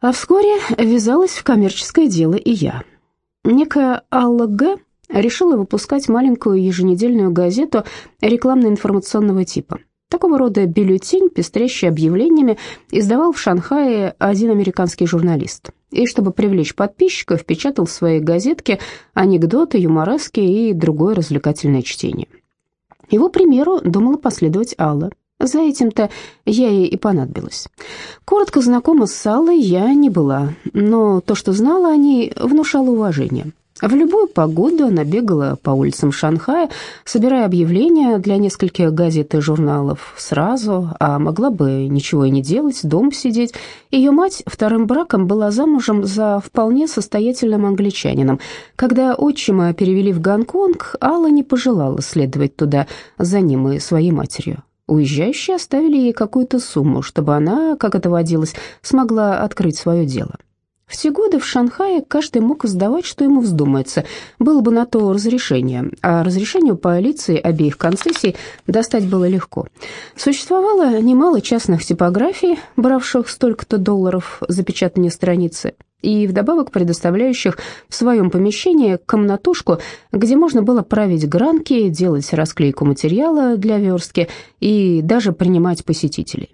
А вскоре ввязалась в коммерческое дело и я. Некая Алла Г. решила выпускать маленькую еженедельную газету рекламно-информационного типа. Такого рода бюллетень, пестрящий объявлениями, издавал в Шанхае один американский журналист. И чтобы привлечь подписчиков, печатал в своей газетке анекдоты, юморески и другое развлекательное чтение. Его примеру думала последовать Алла. За этим-то я ей и понадобилась. Коротко знакома с Аллой я не была, но то, что знала о ней, внушало уважение. В любую погоду она бегала по улицам Шанхая, собирая объявления для нескольких газет и журналов сразу, а могла бы ничего и не делать, дом сидеть. Ее мать вторым браком была замужем за вполне состоятельным англичанином. Когда отчима перевели в Гонконг, Алла не пожелала следовать туда за ним и своей матерью. Уезжающие оставили ей какую-то сумму, чтобы она, как это водилось, смогла открыть свое дело. В те годы в Шанхае каждый мог издавать, что ему вздумается. Было бы на то разрешение, а разрешение у полиции обеих концессий достать было легко. Существовало немало частных типографий, бравших столько-то долларов за печатание страницы, и вдобавок предоставляющих в своем помещении комнатушку, где можно было править гранки, делать расклейку материала для верстки и даже принимать посетителей.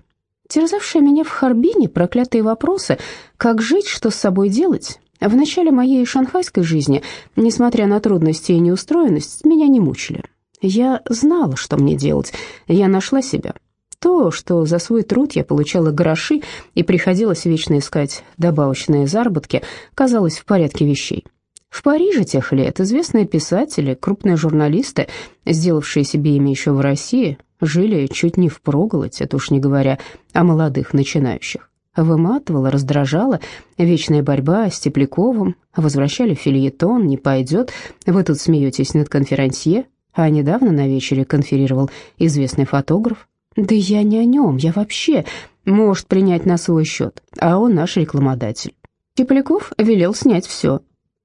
Терзавшие меня в Харбине проклятые вопросы «как жить, что с собой делать?» в начале моей шанхайской жизни, несмотря на трудности и неустроенность, меня не мучили. Я знала, что мне делать, я нашла себя. То, что за свой труд я получала гроши и приходилось вечно искать добавочные заработки, казалось в порядке вещей. В Париже тех лет известные писатели, крупные журналисты, сделавшие себе имя еще в России, жили чуть не впроголодь, это уж не говоря о молодых начинающих. Выматывала, раздражала вечная борьба с Тепляковым, возвращали фильетон, не пойдет, вы тут смеетесь над конферансье, а недавно на вечере конферировал известный фотограф. Да я не о нем, я вообще может принять на свой счет, а он наш рекламодатель. Тепляков велел снять все.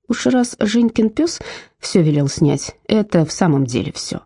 Уж раз Женькин пес все велел снять, это в самом деле все.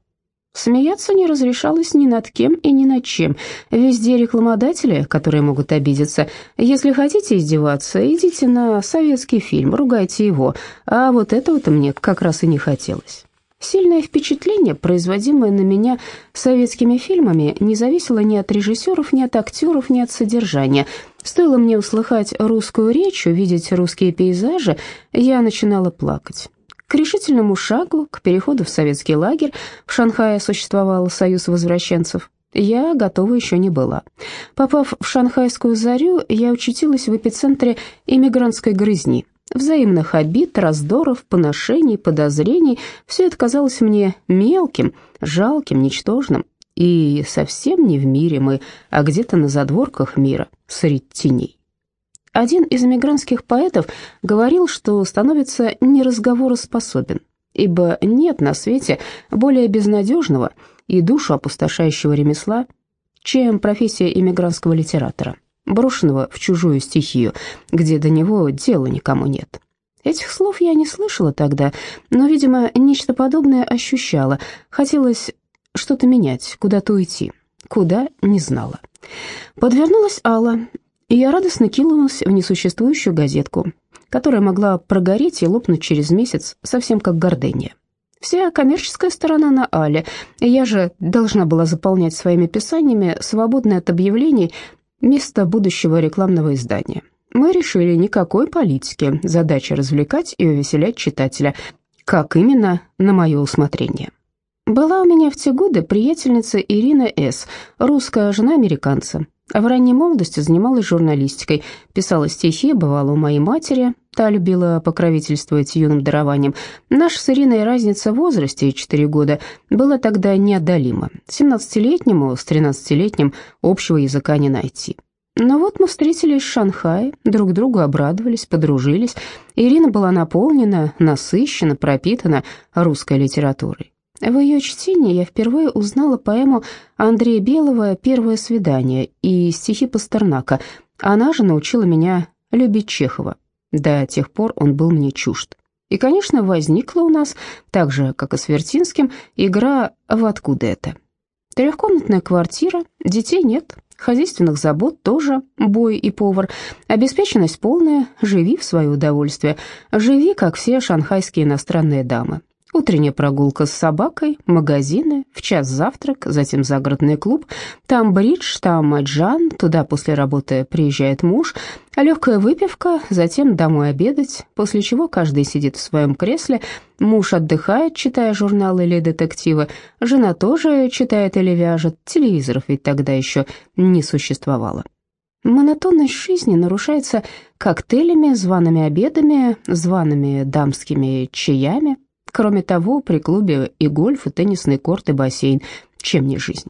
Смеяться не разрешалось ни над кем и ни над чем. Везде рекламодатели, которые могут обидеться. Если хотите издеваться, идите на советский фильм, ругайте его. А вот этого-то мне как раз и не хотелось. Сильное впечатление, производимое на меня советскими фильмами, не зависело ни от режиссеров, ни от актеров, ни от содержания. Стоило мне услыхать русскую речь, увидеть русские пейзажи, я начинала плакать. К решительному шагу, к переходу в советский лагерь, в Шанхае существовал союз возвращенцев, я готова еще не была. Попав в шанхайскую зарю, я очутилась в эпицентре иммигрантской грызни. Взаимных обид, раздоров, поношений, подозрений – все это казалось мне мелким, жалким, ничтожным. И совсем не в мире мы, а где-то на задворках мира, среди теней. Один из эмигрантских поэтов говорил, что становится неразговороспособен, ибо нет на свете более безнадежного и душу опустошающего ремесла, чем профессия эмигрантского литератора, брошенного в чужую стихию, где до него дела никому нет. Этих слов я не слышала тогда, но, видимо, нечто подобное ощущала. Хотелось что-то менять, куда-то уйти. Куда — не знала. Подвернулась Алла, и я радостно кинулась в несуществующую газетку, которая могла прогореть и лопнуть через месяц, совсем как гордыня. Вся коммерческая сторона на Але, я же должна была заполнять своими писаниями, свободное от объявлений, место будущего рекламного издания. Мы решили никакой политики, задача развлекать и увеселять читателя, как именно на мое усмотрение. Была у меня в те годы приятельница Ирина С., русская жена американца. В ранней молодости занималась журналистикой, писала стихи, бывала у моей матери, та любила покровительствовать юным дарованием. Наша с Ириной разница в возрасте, 4 года, была тогда неодолима. 17-летнему с 13-летним общего языка не найти. Но вот мы встретились в Шанхае, друг другу обрадовались, подружились. Ирина была наполнена, насыщена, пропитана русской литературой. В ее чтении я впервые узнала поэму Андрея Белого «Первое свидание» и стихи Пастернака. Она же научила меня любить Чехова. До тех пор он был мне чужд. И, конечно, возникла у нас, так же, как и с Вертинским, игра «В откуда это?». Трехкомнатная квартира, детей нет, Хозяйственных забот тоже бой и повар. Обеспеченность полная, живи в свое удовольствие. Живи, как все шанхайские иностранные дамы. Утренняя прогулка с собакой, магазины, в час завтрак, затем загородный клуб, там бридж, там маджан, туда после работы приезжает муж, легкая выпивка, затем домой обедать, после чего каждый сидит в своем кресле, муж отдыхает, читая журналы или детективы, жена тоже читает или вяжет, телевизоров ведь тогда еще не существовало. Монотонность жизни нарушается коктейлями, зваными обедами, зваными дамскими чаями, Кроме того, при клубе и гольф, и теннисный корт, и бассейн. Чем не жизнь?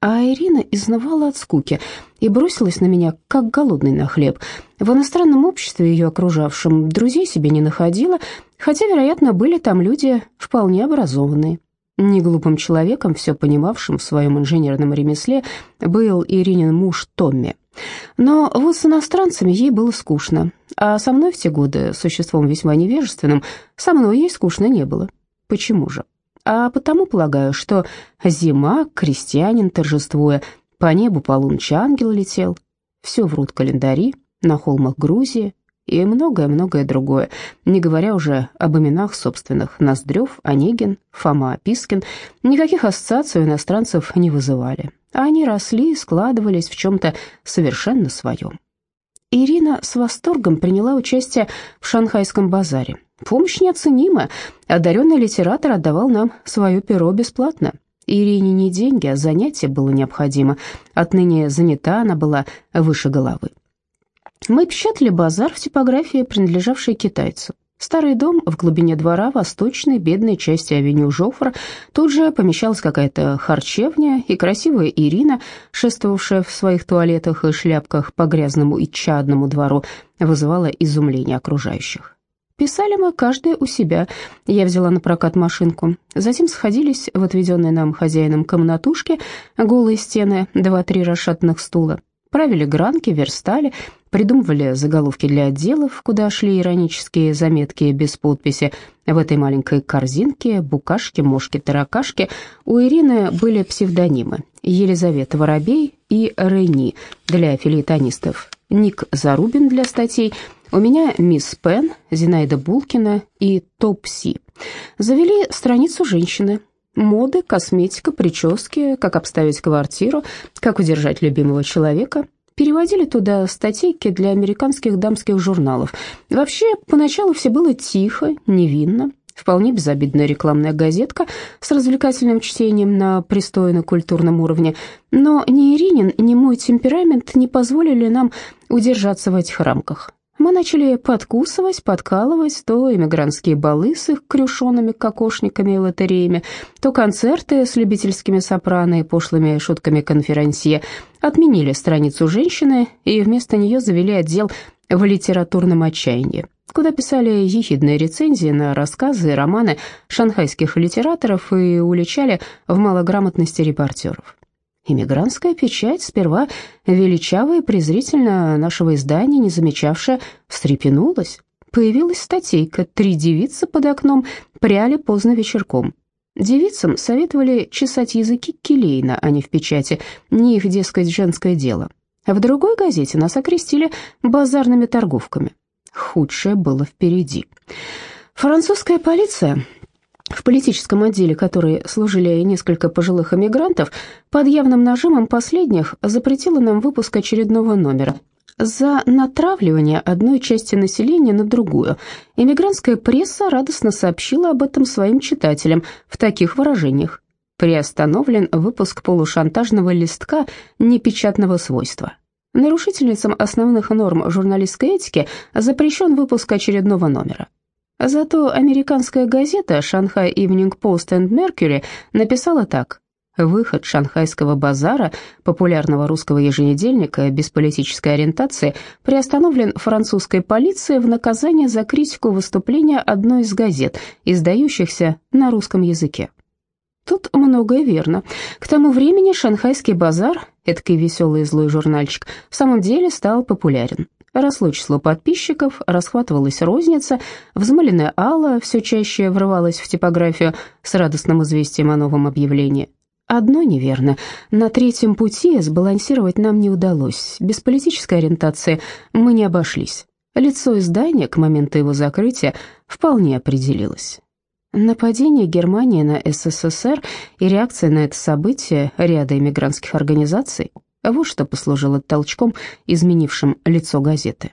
А Ирина изнывала от скуки и бросилась на меня, как голодный на хлеб. В иностранном обществе ее окружавшем друзей себе не находила, хотя, вероятно, были там люди вполне образованные. Неглупым человеком, все понимавшим в своем инженерном ремесле, был Иринин муж Томми. Но вот с иностранцами ей было скучно, а со мной в те годы, существом весьма невежественным, со мной ей скучно не было. Почему же? А потому полагаю, что зима, крестьянин торжествуя, по небу полуночи ангел летел, все врут календари, на холмах Грузии, и многое-многое другое, не говоря уже об именах собственных Ноздрев, Онегин, Фома Пискин, никаких ассоциаций у иностранцев не вызывали, а они росли и складывались в чем-то совершенно своем. Ирина с восторгом приняла участие в шанхайском базаре. Помощь неоценимая, одаренный литератор отдавал нам свое перо бесплатно. Ирине не деньги, а занятие было необходимо. Отныне занята она была выше головы. Мы печатали базар в типографии, принадлежавшей китайцу. Старый дом в глубине двора восточной бедной части авеню Жофра. Тут же помещалась какая-то харчевня, и красивая Ирина, шествовавшая в своих туалетах и шляпках по грязному и чадному двору, вызывала изумление окружающих. Писали мы каждая у себя. Я взяла на прокат машинку. Затем сходились в отведенной нам хозяином комнатушке голые стены, два-три расшатанных стула. Правили гранки, верстали, придумывали заголовки для отделов, куда шли иронические заметки без подписи. В этой маленькой корзинке букашки, мошки, таракашки. У Ирины были псевдонимы Елизавета Воробей и Рейни для филитонистов, Ник Зарубин для статей, у меня мисс Пен, Зинаида Булкина и Топси. Завели страницу женщины, моды, косметика, прически, как обставить квартиру, как удержать любимого человека – переводили туда статейки для американских дамских журналов. Вообще, поначалу все было тихо, невинно, вполне безобидная рекламная газетка с развлекательным чтением на пристойно-культурном уровне, но ни Иринин, ни мой темперамент не позволили нам удержаться в этих рамках. Мы начали подкусывать, подкалывать то эмигрантские балы с их крюшонными кокошниками и лотереями, то концерты с любительскими сопрано и пошлыми шутками конферансье. Отменили страницу женщины и вместо нее завели отдел в литературном отчаянии, куда писали ехидные рецензии на рассказы и романы шанхайских литераторов и уличали в малограмотности репортеров. Иммигрантская печать, сперва величавая и презрительно нашего издания, не замечавшая, встрепенулась. Появилась статейка «Три девицы под окном пряли поздно вечерком». Девицам советовали чесать языки келейно, а не в печати, не их, дескать, женское дело. В другой газете нас окрестили базарными торговками. Худшее было впереди. Французская полиция в политическом отделе, которой служили несколько пожилых эмигрантов, под явным нажимом последних запретила нам выпуск очередного номера за натравливание одной части населения на другую. Эмигрантская пресса радостно сообщила об этом своим читателям в таких выражениях. Приостановлен выпуск полушантажного листка непечатного свойства. Нарушительницам основных норм журналистской этики запрещен выпуск очередного номера. Зато американская газета «Шанхай Evening Post and Mercury» написала так. Выход шанхайского базара, популярного русского еженедельника без политической ориентации, приостановлен французской полицией в наказание за критику выступления одной из газет, издающихся на русском языке. Тут многое верно. К тому времени шанхайский базар, эдакий веселый и злой журнальчик, в самом деле стал популярен. Росло число подписчиков, расхватывалась розница, взмыленная Алла все чаще врывалась в типографию с радостным известием о новом объявлении. Одно неверно. На третьем пути сбалансировать нам не удалось. Без политической ориентации мы не обошлись. Лицо издания к моменту его закрытия вполне определилось. Нападение Германии на СССР и реакция на это событие ряда иммигрантских организаций – вот что послужило толчком, изменившим лицо газеты.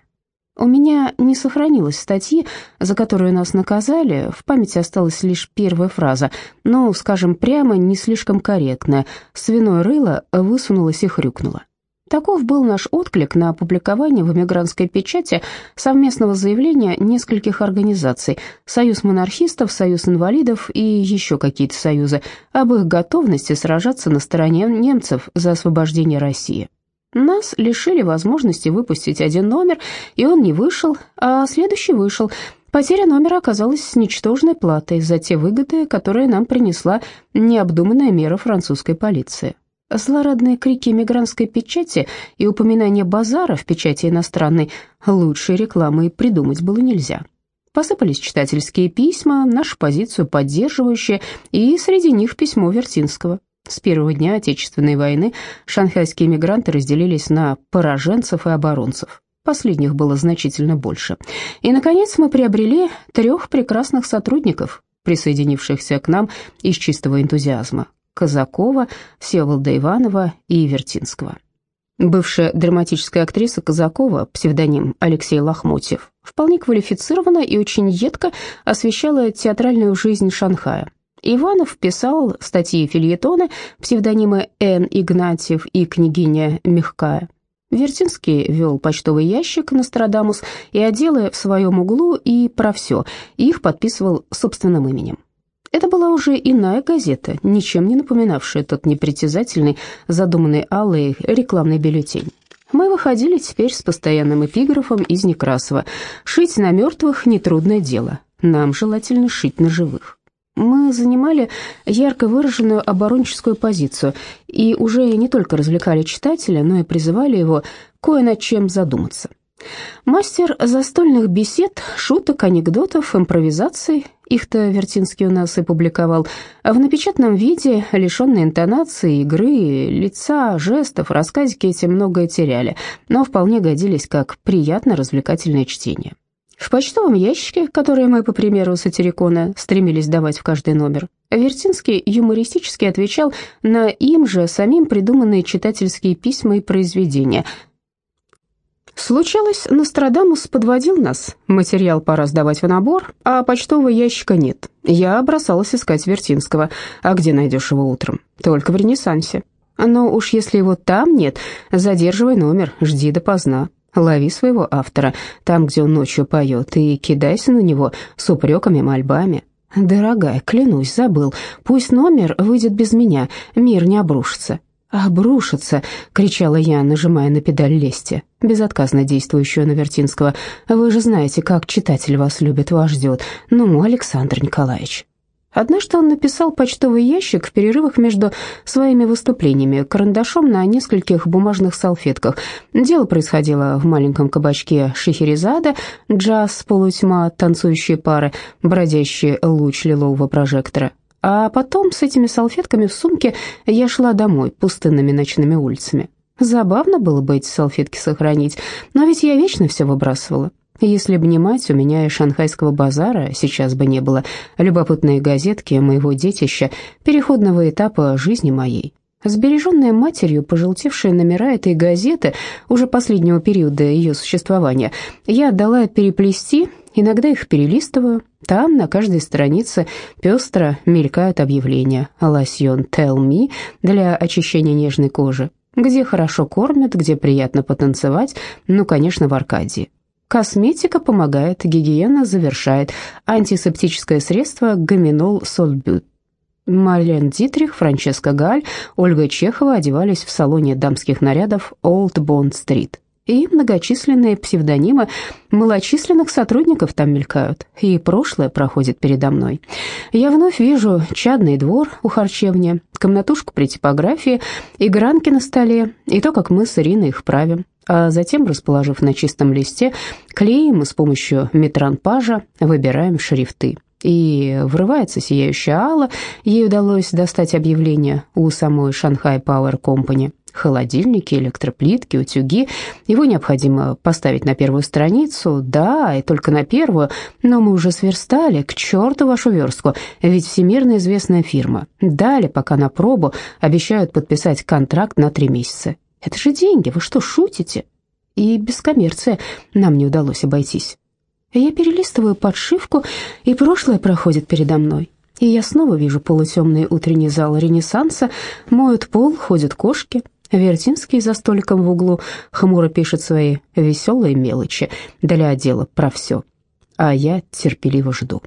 У меня не сохранилось статьи, за которую нас наказали, в памяти осталась лишь первая фраза, но, скажем прямо, не слишком корректная. Свиное рыло высунулось и хрюкнуло. Таков был наш отклик на опубликование в эмигрантской печати совместного заявления нескольких организаций «Союз монархистов», «Союз инвалидов» и еще какие-то союзы об их готовности сражаться на стороне немцев за освобождение России. Нас лишили возможности выпустить один номер, и он не вышел, а следующий вышел. Потеря номера оказалась ничтожной платой за те выгоды, которые нам принесла необдуманная мера французской полиции. Злорадные крики эмигрантской печати и упоминание базара в печати иностранной лучшей рекламы придумать было нельзя. Посыпались читательские письма, нашу позицию поддерживающие, и среди них письмо Вертинского. С первого дня Отечественной войны шанхайские мигранты разделились на пораженцев и оборонцев. Последних было значительно больше. И, наконец, мы приобрели трех прекрасных сотрудников, присоединившихся к нам из чистого энтузиазма. Казакова, Всеволода Иванова и Вертинского. Бывшая драматическая актриса Казакова, псевдоним Алексей Лохмотьев, вполне квалифицированно и очень едко освещала театральную жизнь Шанхая, Иванов писал статьи и фильетоны, псевдонимы Н. Игнатьев и княгиня Мягкая. Вертинский вел почтовый ящик «Нострадамус» и отделы в своем углу и про все, их подписывал собственным именем. Это была уже иная газета, ничем не напоминавшая тот непритязательный, задуманный Аллой рекламный бюллетень. Мы выходили теперь с постоянным эпиграфом из Некрасова «Шить на мертвых – нетрудное дело, нам желательно шить на живых». Мы занимали ярко выраженную оборонческую позицию и уже не только развлекали читателя, но и призывали его кое над чем задуматься. Мастер застольных бесед, шуток, анекдотов, импровизаций, их-то Вертинский у нас и публиковал, в напечатанном виде, лишенной интонации, игры, лица, жестов, рассказики эти многое теряли, но вполне годились как приятно-развлекательное чтение. В почтовом ящике, который мы, по примеру сатирикона, стремились давать в каждый номер, Вертинский юмористически отвечал на им же самим придуманные читательские письма и произведения. Случалось, Нострадамус подводил нас, материал пора сдавать в набор, а почтового ящика нет. Я бросалась искать Вертинского, а где найдешь его утром? Только в Ренессансе. Но уж если его там нет, задерживай номер, жди допоздна. Лови своего автора там, где он ночью поет, и кидайся на него с упреками, мольбами. Дорогая, клянусь, забыл. Пусть номер выйдет без меня, мир не обрушится. «Обрушится!» — кричала я, нажимая на педаль лести, безотказно действующую на Вертинского. «Вы же знаете, как читатель вас любит, вас ждет. Ну, Александр Николаевич». Однажды он написал почтовый ящик в перерывах между своими выступлениями карандашом на нескольких бумажных салфетках. Дело происходило в маленьком кабачке Шехерезада, джаз, полутьма, танцующие пары, бродящий луч лилового прожектора. А потом с этими салфетками в сумке я шла домой пустынными ночными улицами. Забавно было бы эти салфетки сохранить, но ведь я вечно все выбрасывала. Если бы не мать, у меня и шанхайского базара сейчас бы не было, любопытные газетки моего детища, переходного этапа жизни моей. Сбереженные матерью пожелтевшие номера этой газеты, уже последнего периода ее существования, я отдала переплести, иногда их перелистываю. Там на каждой странице пестро мелькают объявления «Лосьон Tell Me» для очищения нежной кожи, где хорошо кормят, где приятно потанцевать, ну, конечно, в Аркадии. Косметика помогает, гигиена завершает. Антисептическое средство гаминол сольбют. Марлен Дитрих, Франческа Галь, Ольга Чехова одевались в салоне дамских нарядов Old Bond Street. И многочисленные псевдонимы малочисленных сотрудников там мелькают, и прошлое проходит передо мной. Я вновь вижу чадный двор у харчевни, комнатушку при типографии, игранки на столе, и то, как мы с Ириной их правим а затем, расположив на чистом листе, клеим и с помощью метранпажа выбираем шрифты. И врывается сияющая Алла, ей удалось достать объявление у самой Шанхай Power Company. Холодильники, электроплитки, утюги. Его необходимо поставить на первую страницу, да, и только на первую, но мы уже сверстали, к черту вашу верстку, ведь всемирно известная фирма. Дали пока на пробу, обещают подписать контракт на три месяца. Это же деньги, вы что, шутите? И без коммерции нам не удалось обойтись. Я перелистываю подшивку, и прошлое проходит передо мной. И я снова вижу полутемный утренний зал Ренессанса, моют пол, ходят кошки. Вертинский за столиком в углу хмуро пишет свои веселые мелочи для отдела про все. А я терпеливо жду.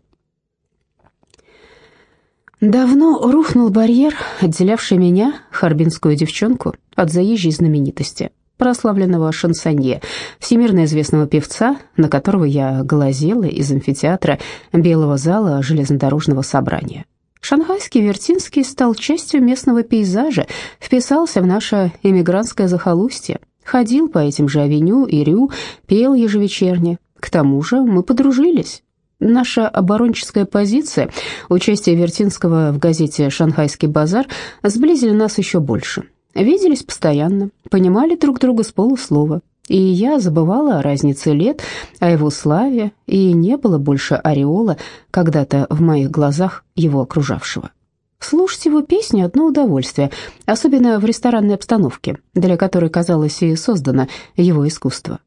Давно рухнул барьер, отделявший меня, харбинскую девчонку, от заезжей знаменитости прославленного шансонье, всемирно известного певца, на которого я глазела из амфитеатра Белого зала железнодорожного собрания. Шанхайский Вертинский стал частью местного пейзажа, вписался в наше эмигрантское захолустье, ходил по этим же авеню и рю, пел ежевечерне. К тому же мы подружились. Наша оборонческая позиция, участие Вертинского в газете «Шанхайский базар» сблизили нас еще больше – Виделись постоянно, понимали друг друга с полуслова. И я забывала о разнице лет, о его славе, и не было больше ореола, когда-то в моих глазах его окружавшего. Слушать его песни – одно удовольствие, особенно в ресторанной обстановке, для которой, казалось, и создано его искусство.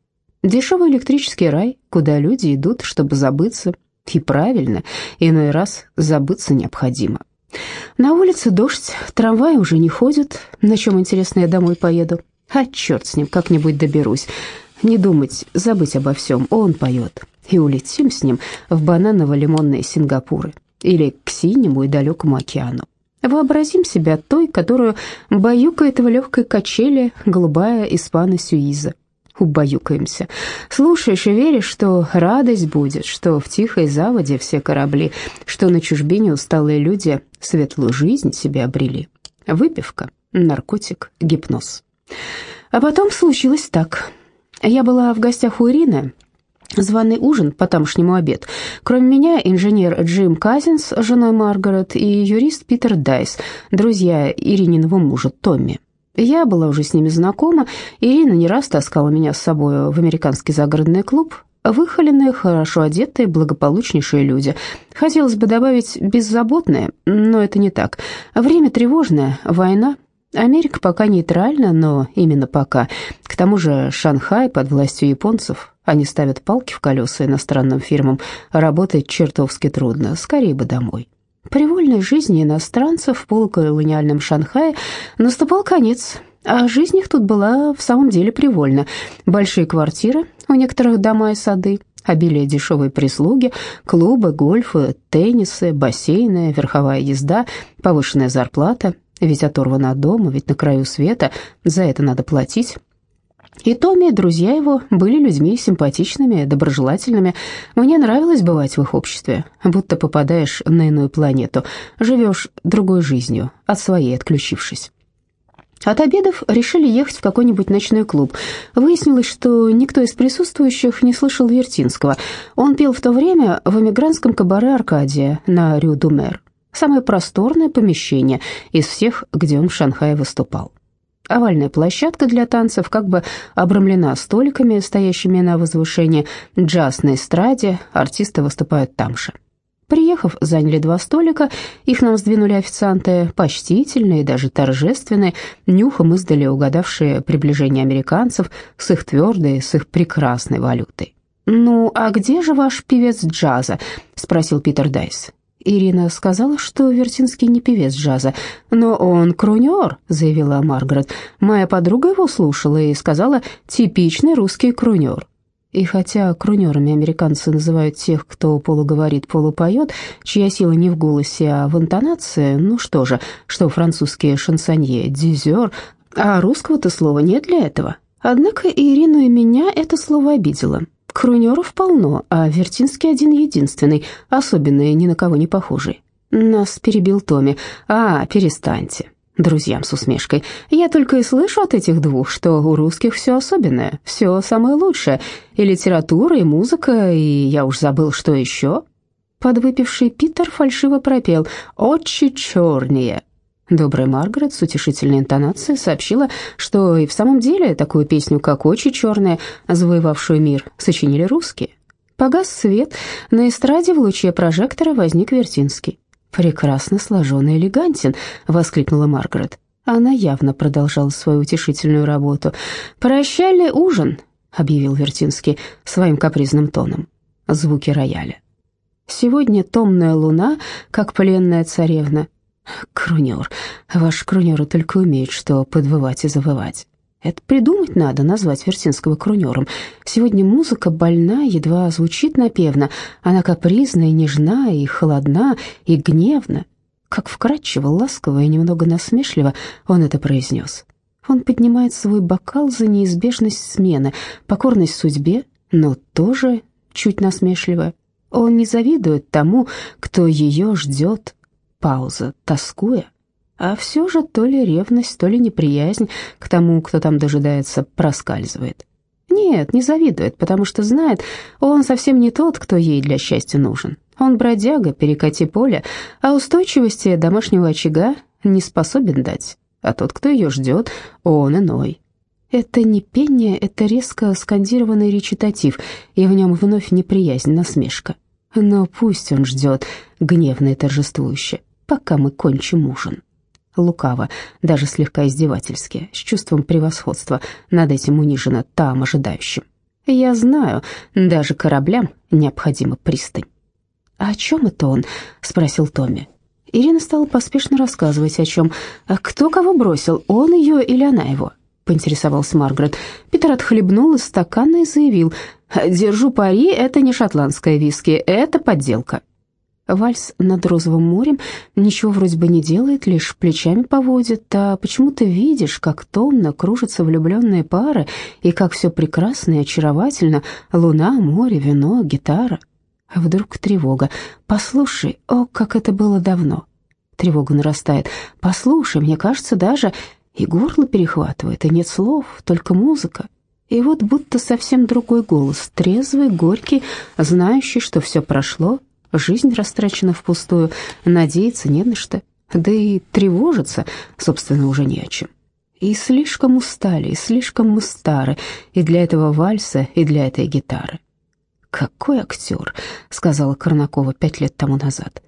Дешевый электрический рай, куда люди идут, чтобы забыться. И правильно, иной раз забыться необходимо. На улице дождь, трамваи уже не ходят. На чем, интересно, я домой поеду? А черт с ним, как-нибудь доберусь. Не думать, забыть обо всем, он поет. И улетим с ним в бананово-лимонные Сингапуры или к синему и далекому океану. Вообразим себя той, которую баюкает в легкой качели голубая испана Сюиза убаюкаемся. Слушаешь и веришь, что радость будет, что в тихой заводе все корабли, что на чужбине усталые люди светлую жизнь себе обрели. Выпивка, наркотик, гипноз. А потом случилось так. Я была в гостях у Ирины, Званый ужин, по тамошнему обед. Кроме меня, инженер Джим Казинс с женой Маргарет и юрист Питер Дайс, друзья Ирининого мужа Томми. Я была уже с ними знакома, Ирина не раз таскала меня с собой в американский загородный клуб. Выхоленные, хорошо одетые, благополучнейшие люди. Хотелось бы добавить беззаботные, но это не так. Время тревожное, война. Америка пока нейтральна, но именно пока. К тому же Шанхай под властью японцев. Они ставят палки в колеса иностранным фирмам. Работать чертовски трудно, скорее бы домой. Привольной жизни иностранцев в полуколониальном Шанхае наступал конец, а жизнь их тут была в самом деле привольна. Большие квартиры, у некоторых дома и сады, обилие дешевой прислуги, клубы, гольфы, теннисы, бассейны, верховая езда, повышенная зарплата, ведь оторвана от дома, ведь на краю света, за это надо платить. И Томми, и друзья его были людьми симпатичными, доброжелательными. Мне нравилось бывать в их обществе, будто попадаешь на иную планету, живешь другой жизнью, от своей отключившись. От обедов решили ехать в какой-нибудь ночной клуб. Выяснилось, что никто из присутствующих не слышал Вертинского. Он пел в то время в эмигрантском кабаре «Аркадия» на Рю-Думер. Самое просторное помещение из всех, где он в Шанхае выступал. Овальная площадка для танцев как бы обрамлена столиками, стоящими на возвышении. Джаз на эстраде, артисты выступают там же. Приехав, заняли два столика, их нам сдвинули официанты, почтительные, даже торжественные, нюхом издали угадавшие приближение американцев с их твердой, с их прекрасной валютой. «Ну, а где же ваш певец джаза?» — спросил Питер Дайс. Ирина сказала, что Вертинский не певец джаза, но он крунер, заявила Маргарет. Моя подруга его слушала и сказала «типичный русский крунер». И хотя крунерами американцы называют тех, кто полуговорит, полупоет, чья сила не в голосе, а в интонации, ну что же, что французские шансонье, дизер, а русского-то слова нет для этого. Однако Ирину и меня это слово обидело. Крунеров полно, а Вертинский один-единственный, особенный, ни на кого не похожий. Нас перебил Томми. «А, перестаньте». Друзьям с усмешкой. «Я только и слышу от этих двух, что у русских все особенное, все самое лучшее. И литература, и музыка, и я уж забыл, что еще». Подвыпивший Питер фальшиво пропел «Очи черные». Добрая Маргарет с утешительной интонацией сообщила, что и в самом деле такую песню, как «Очи черные», завоевавшую мир, сочинили русские. Погас свет, на эстраде в луче прожектора возник Вертинский. «Прекрасно сложен и элегантен», — воскликнула Маргарет. Она явно продолжала свою утешительную работу. «Прощальный ужин», — объявил Вертинский своим капризным тоном. Звуки рояля. «Сегодня томная луна, как пленная царевна». «Крунер, ваш крунеры только умеют что подвывать и завывать». Это придумать надо, назвать Вертинского крунером. Сегодня музыка больна, едва звучит напевно. Она капризная, нежна и холодна, и гневна. Как вкрадчиво, ласково и немного насмешливо он это произнес. Он поднимает свой бокал за неизбежность смены, покорность судьбе, но тоже чуть насмешливо. Он не завидует тому, кто ее ждет. Пауза, тоскуя а все же то ли ревность, то ли неприязнь к тому, кто там дожидается, проскальзывает. Нет, не завидует, потому что знает, он совсем не тот, кто ей для счастья нужен. Он бродяга, перекати поле, а устойчивости домашнего очага не способен дать. А тот, кто ее ждет, он иной. Это не пение, это резко скандированный речитатив, и в нем вновь неприязнь, насмешка. Но пусть он ждет, гневно и торжествующе, пока мы кончим ужин лукаво, даже слегка издевательски, с чувством превосходства над этим униженно там ожидающим. «Я знаю, даже кораблям необходима пристань». «А о чем это он?» — спросил Томми. Ирина стала поспешно рассказывать о чем. «А «Кто кого бросил, он ее или она его?» — поинтересовался Маргарет. Питер отхлебнул из стакана и заявил. «Держу пари, это не шотландская виски, это подделка». Вальс над розовым морем ничего вроде бы не делает, лишь плечами поводит, а почему ты видишь, как томно кружатся влюбленные пары, и как все прекрасно и очаровательно, луна, море, вино, гитара. А вдруг тревога. Послушай, о, как это было давно. Тревога нарастает. Послушай, мне кажется, даже и горло перехватывает, и нет слов, только музыка. И вот будто совсем другой голос, трезвый, горький, знающий, что все прошло, Жизнь растрачена впустую, надеяться не на что, да и тревожиться, собственно, уже не о чем. И слишком устали, и слишком мы стары, и для этого вальса, и для этой гитары. «Какой актер», — сказала Корнакова пять лет тому назад.